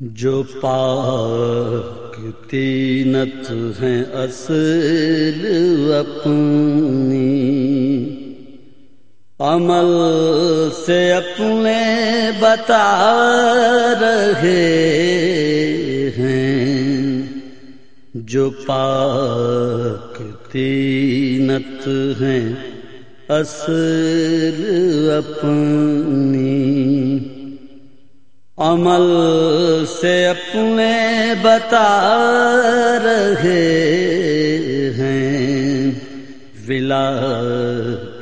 جو پاک تینت ہیں اصل اپنی۔ عمل سے اپنے بتا رہے ہیں۔ جو پاک تینت ہیں اصل اپنی۔ عمل سے اپنے بتا رہے ہیں۔ ولا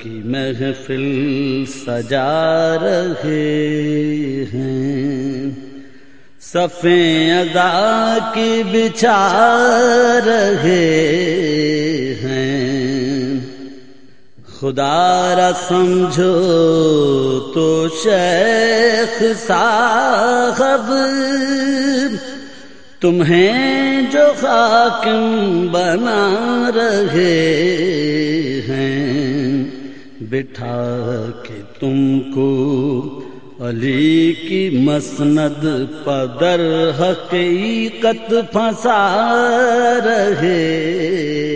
کی محفل سجا رہے ہیں۔ صفیں ادا کی بچھا رہے خدا را سمجھو تو شیخ صاحب، تمہیں جو خاکم بنا رہے ہیں، بٹھا کے تم کو علی کی مسند پدر حقیقت پھنسا رہے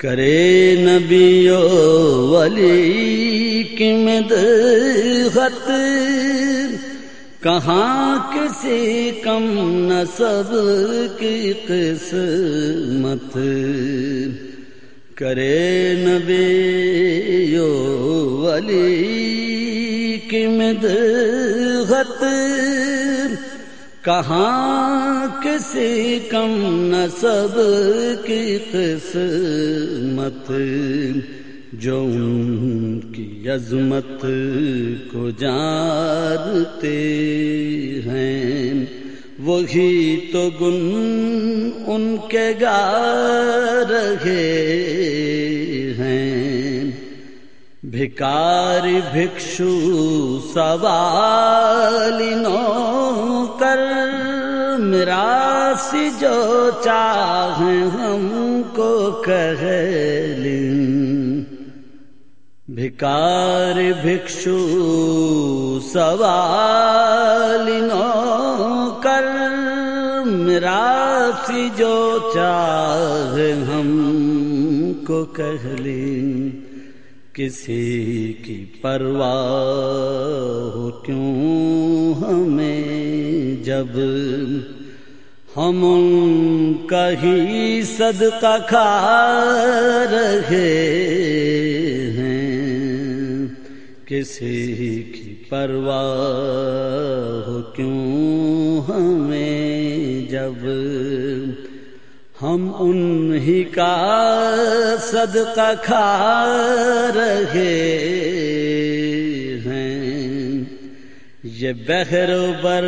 کرے نبیو ولی کی مدحت کہاں کسی کم نصب کی قسمت؟ کرے نبیو ولی کی مدحت کہاں کسی کم نصب کی قسمت جو ان کی عظمت کو جانتے ہیں؟ وہی تو گن ان کے گا رہے ہیں۔ بھکاری، بھکشو سوالی نو کر میرا جو چاہے ہم کو کہ بھکاری بھکشو سوالی نو کر میرا جو چاہے ہم کو کہ کسی کی پرواہ ہو کیوں ہمیں جب ہم ان کا ہی صدقہ کھا رہے ہیں۔ کسی کی پرواہ ہو کیوں ہمیں جب ہم انہی کا صدقہ کھا رہے یہ بہر بر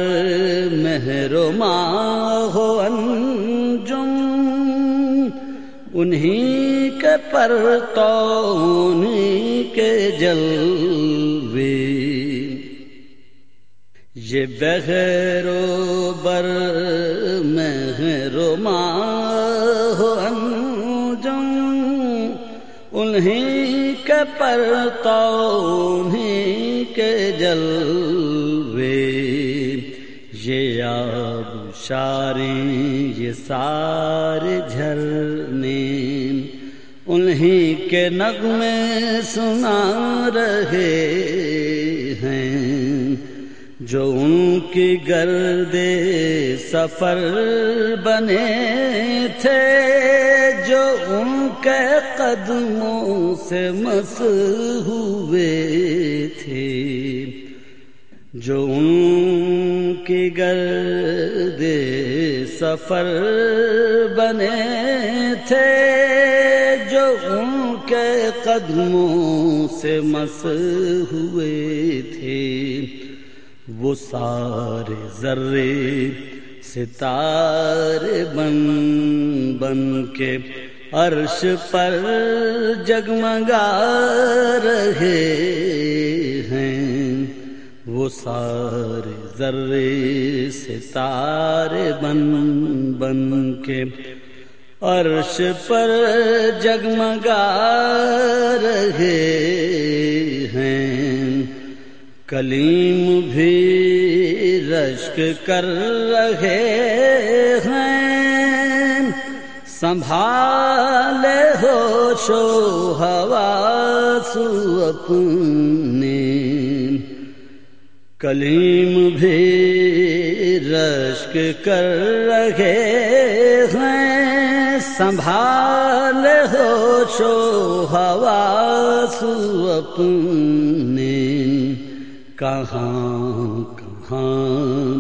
مہر ماں ہو انجم، انہی کے پر تو انہی کے جلوے۔ یہ بغیر بر میں روما ہو انجم انہیں کے پر تو انہیں کے جلوے۔ یہ آب شاری یہ سارے جھرنے انہیں کے نغمے سنا رہے ہیں جو ان کی گرد سفر بنے تھے، جو ان کے قدموں سے مس ہوئے تھے۔ جو ان کی گرد سفر بنے تھے، جو ان کے قدموں سے مس ہوئے تھے، وہ سارے ذرے ستارے بن بن کے عرش پر جگمگا رہے۔ سارے ذرے ستارے بن بن کے عرش پر جگمگا رہے ہیں۔ کلیم بھی رشک کر رہے ہیں۔ سنبھال ہو شو ہوا سو اپنے کلیم بھی رشک کر رہے ہیں۔ سنبھال ہو شو ہوا سو اپنے کہاں کہاں۔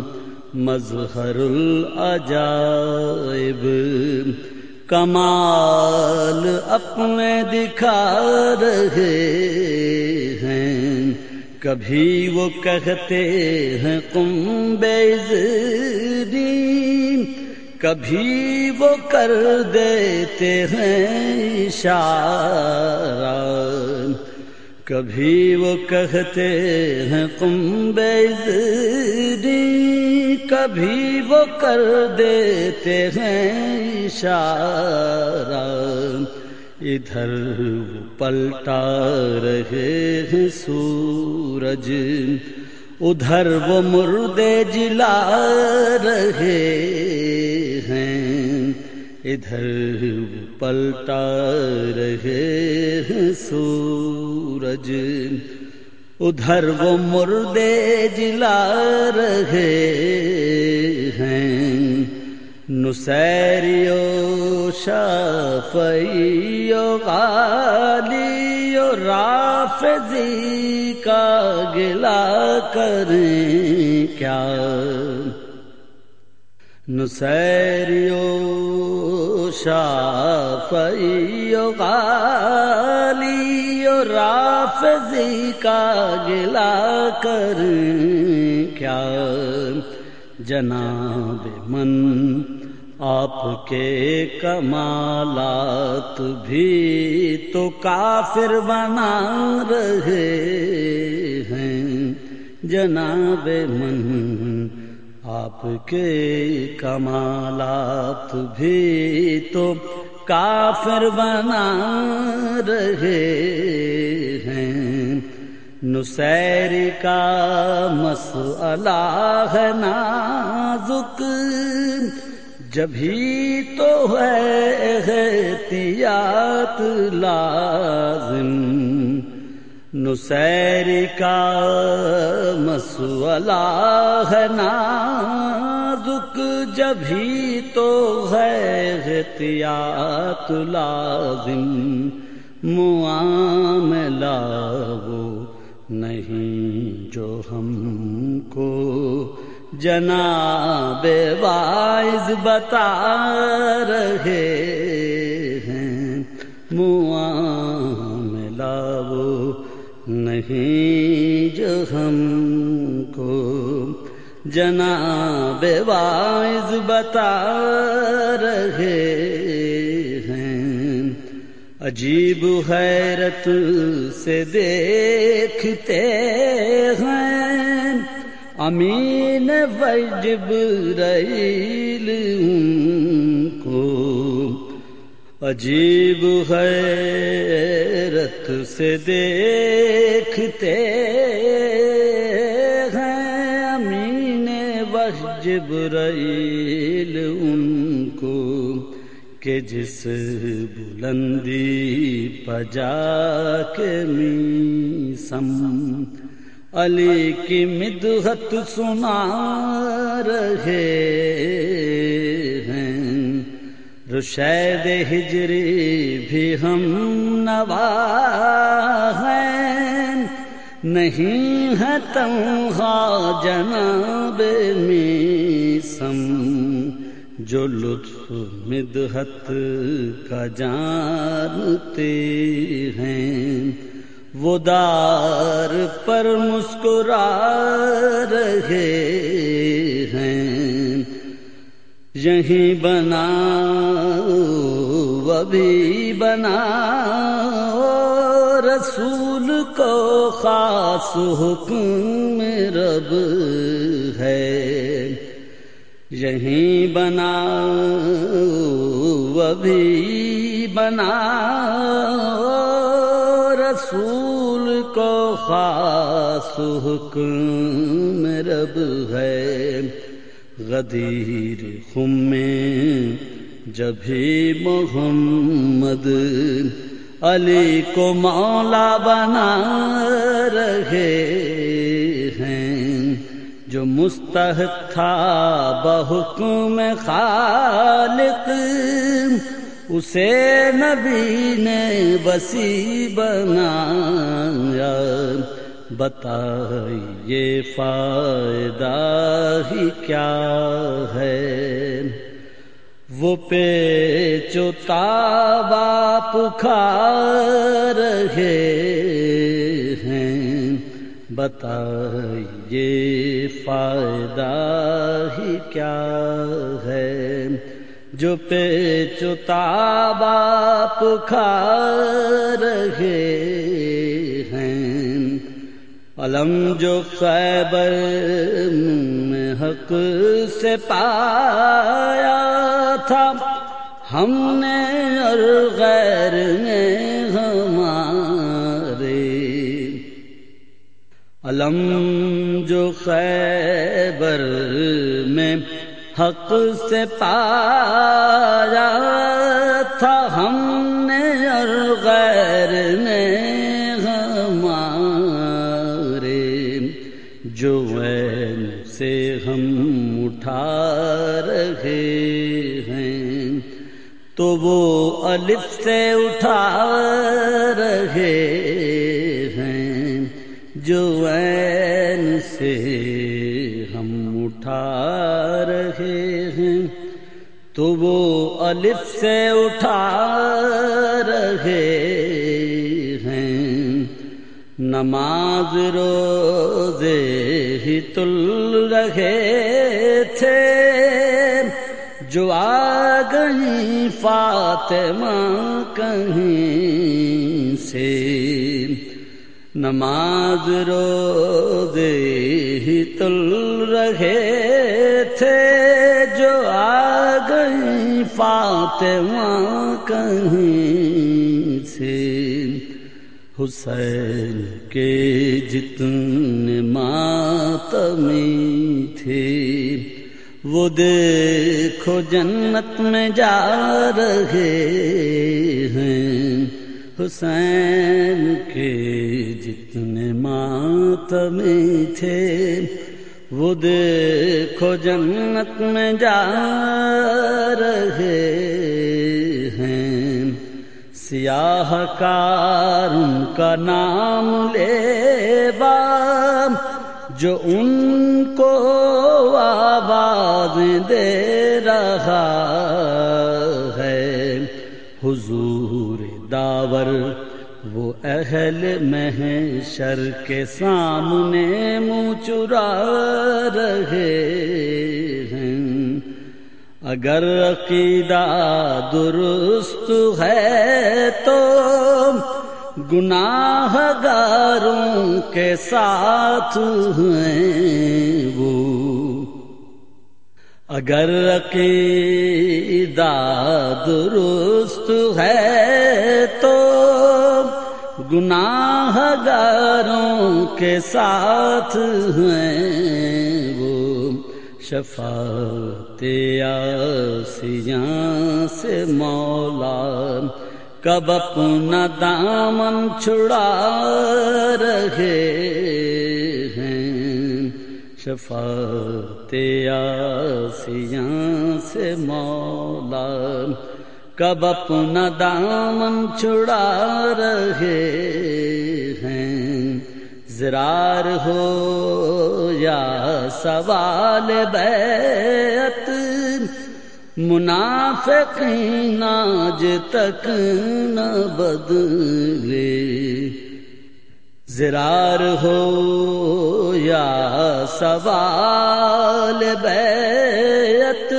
مظہر العجائب کمال اپنے دکھا رہے ہیں کبھی وہ کہتے ہیں کمبیزری کبھی وہ کر دیتے ہیں اشارہ۔ کبھی وہ کہتے ہیں کم بیزری کبھی وہ کر دیتے ہیں اشارہ۔ ادھر پلٹا رہے ہیں سورج ادھر وہ مردے جلا رہے ہیں ادھر پلٹا رہے ہیں سورج ادھر وہ مردے جلا رہے ہیں نسیریو شافیو غالیو رافضی کا گلا کریں کیا؟ نسیریو شافیو غالیو رافضی کا گلا کریں کیا؟ جناب من، آپ کے کمالات بھی تو کافر بنا رہے ہیں۔ جناب من، آپ کے کمالات بھی تو کافر بنا رہے ہیں۔ نسیر کا مسئلہ ہے نازک۔ جبھی تو ہے احتیاط لازم۔ نسیر کا مسئلہ ہے نازک۔ جبھی تو ہے احتیاط لازم۔ معاملہ وہ نہیں جو ہم کو جناب وائز بتا رہے ہیں۔ معاملہ وہ نہیں جو ہم کو جناب وائز بتا رہے ہیں عجیب حیرت سے دیکھتے ہیں۔ امین وجب ریل کو۔ عجیب حیرت سے دیکھتے ہیں۔ امین وجب ریل ان کو کہ جس بلندی پجا کے می سم علی کی مدحت سنا رہے ہیں۔ رشید ہجری بھی ہم نوا ہیں۔ نہیں ہے تنہا جناب می سم جو لطف مدحت کا جانتے ہیں، وہ دار پر مسکرا رہے ہیں۔ یہیں بنا وہ بھی بنا رسول کو خاص حکم رب ہے۔ یہیں بنا وہ بھی بنا رسول کو خاص حکم رب ہے۔ غدیر خم میں جبھی محمد علی کو مولا بنا رہے ہیں۔ جو مستحق تھا بحکم خالق، اسے نبی نے وسیع بنایا۔ بتائیے فائدہ ہی کیا ہے؟ وہ پہ چوتا باپ کھا رہے بتائیے فائدہ ہی کیا ہے؟ جو پہ چوتا باپ کھا رہے ہیں۔ علم جو خیبر میں حق سے پایا تھا، ہم نے اور غیر نے ہمارے علم جو خیبر میں حق سے پایا تھا، ہم نے اور غیر نے ہمارے جو وین سے ہم اٹھا رہے ہیں، تو وہ الف سے اٹھا رہے ہیں جو وین سے ہم اٹھا رہے ہیں، تو وہ الف سے اٹھا رہے ہیں۔ نماز روزے ہی تل رہے تھے۔ جو آ گئی فاطمہ کہیں سے نماز روزے ہی تل رہے تھے جو آ گئی فاطمہ کہیں سے۔ حسین کے جتنے ماتمی تھے، وہ دیکھو جنت میں جا رہے ہیں۔ حسین کے جتنے ماتمی تھے، وہ دیکھو جنت میں جا رہے ہیں۔ سیاہ کار ان کا نام لے بام، جو ان کو آواز دے رہا ہے۔ حضور داور وہ اہل محشر کے سامنے منہ چرا رہے ہیں۔ اگر عقیدہ درست ہے تو گناہ گاروں کے ساتھ ہیں وہ۔ اگر عقیدہ درست ہے تو گناہ گاروں کے ساتھ ہیں وہ شفاعت آسیاں سے مولا کب اپنا دامن چھڑا رہے شفاعت آسیاں سے مولا کب اپنا دامن چھڑا رہے ہیں؟ زرار ہو یا سوال بیت منافقین آج تک نہ بدلے۔ زرار ہو یا سوال بیت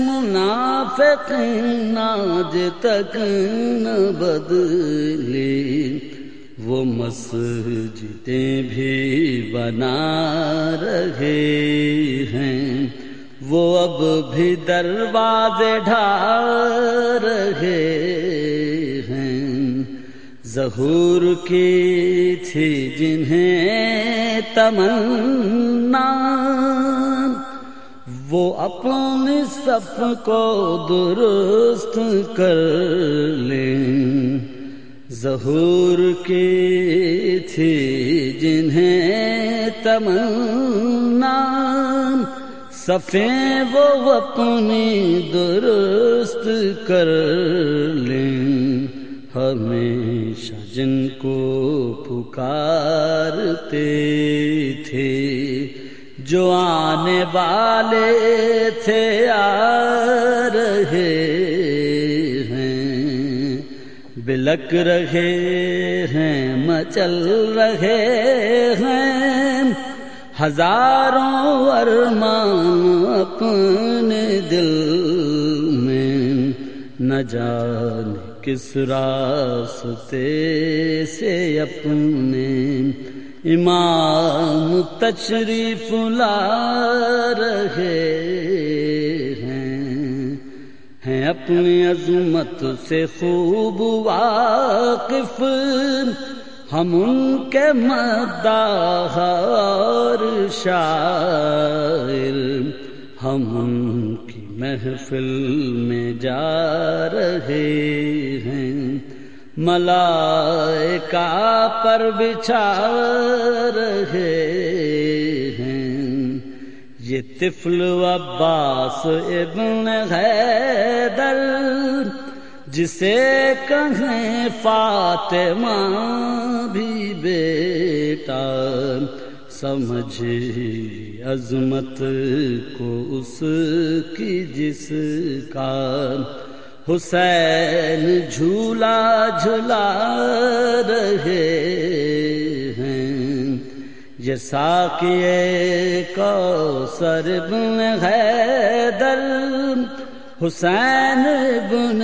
منافقین آج تک نہ بدلے۔ وہ مسجدیں بھی بنا رہے ہیں۔ وہ اب بھی دروازے ڈھا رہے ہیں ظہور کی تھی جنہیں تمنا۔ وہ اپنے سب کو درست کر لیں۔ ظہور کی تھی جنہیں تمنا۔ صفیں وہ اپنی درست کر لیں۔ ہمیشہ جن کو پکارتے تھے، جو آنے والے تھے، آ رہے ہیں۔ بلک رہے ہیں، مچل رہے ہیں۔ ہزاروں ارمان اپنے دل میں نہ جانے کس راستے سے اپنے امام تشریف لا رہے ہیں؟ ہیں اپنی عظمت سے خوب واقف۔ ہم ان کے مداحر شاعر۔ ہم ان کی محفل میں جا رہے ہیں۔ ملائکہ پر بچھا رہے ہیں۔ یہ طفل عباس ابن حیدر، جسے کہیں فاطمہ بھی بیٹا۔ سمجھ عظمت کو اس کی جس کا حسین جھولا جھلا رہے ہیں۔ یہ ساکیے کو سر بن حیدر، حسین بن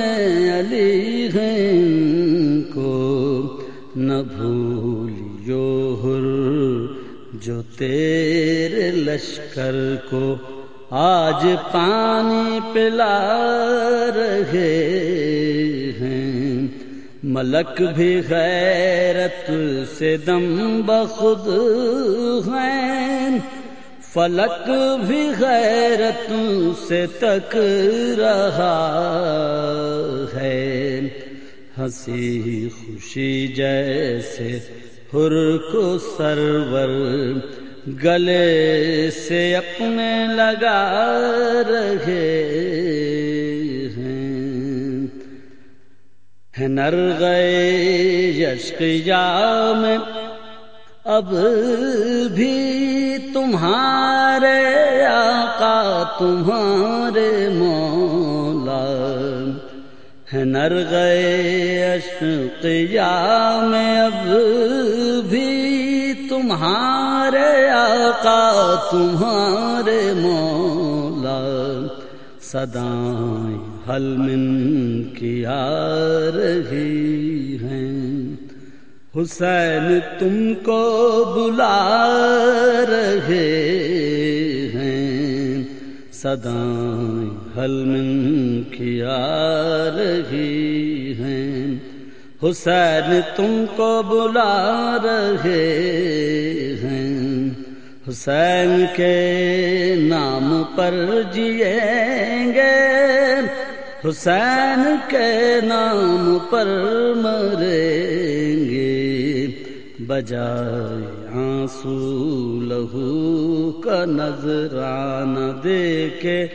علی کو نہ بھولیو ہر جو تیرے لشکر کو آج پانی پلا رہے ہیں۔ ملک بھی غیرت سے دم بخود ہیں۔ فلک بھی غیرت سے تک رہا ہے۔ ہنسی خوشی جیسے ہر کو سرور گلے سے اپنے لگا رہے ہیں۔ نر گئے یشقیا میں اب بھی تمہارے آقا، تمہارے مولا نر گئے اشقیا میں اب بھی تمہارے آقا، تمہارے مولا سدائیں حل من کی آ رہی ہیں۔ حسین تم کو بلا رہے ہیں۔ سدائیں حل من کی آ رہی ہیں۔ حسین تم کو بلا رہے ہیں۔ حسین کے نام پر جییں گے۔ حسین کے نام پر مریں گے۔ بجائے آنسو لہو کا نظرانہ دے کے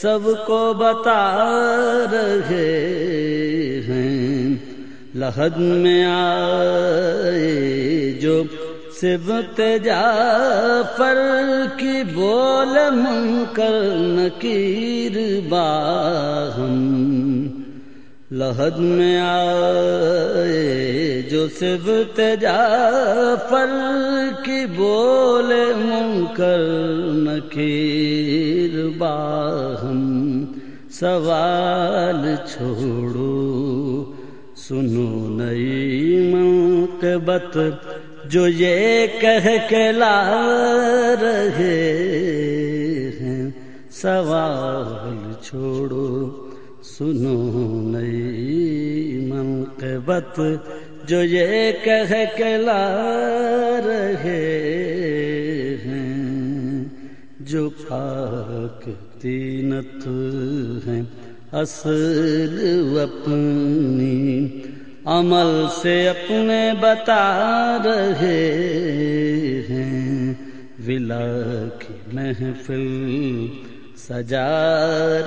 سب کو بتا رہے ہیں۔ لہد میں آئے جو سبت جعفر کی بول من کر نکیر باہم۔ لہد میں آئے جو سبت جعفر کی بول من کر نکیر باہم سوال چھوڑو، سنو نئی منقبت جو یہ کہہ کے لا رہے ہیں۔ سوال چھوڑو۔ سنو نئی منقبت جو یہ کہہ کے لا رہے ہیں، جو پاک تینت ہیں۔ اصل اپنی عمل سے اپنے بتا رہے ہیں۔ ولا کی محفل سجا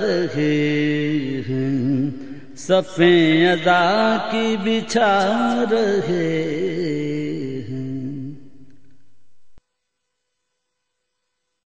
رہے ہیں۔ صفیں ادا کی بچھا رہے